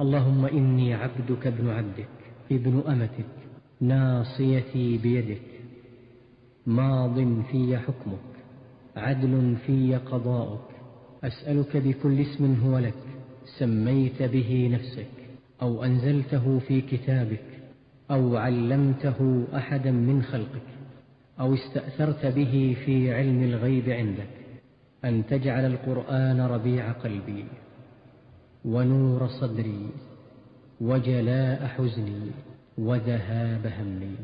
اللهم إني عبدك ابن عبدك ابن أمتك ناصيتي بيدك ماض في حكمك عدل في قضاؤك أسألك بكل اسم هو لك سميت به نفسك أو أنزلته في كتابك أو علمته أحدا من خلقك أو استأثرت به في علم الغيب عندك أن تجعل القرآن ربيع قلبي. ونور صدري وجلاء حزني وذهاب همي.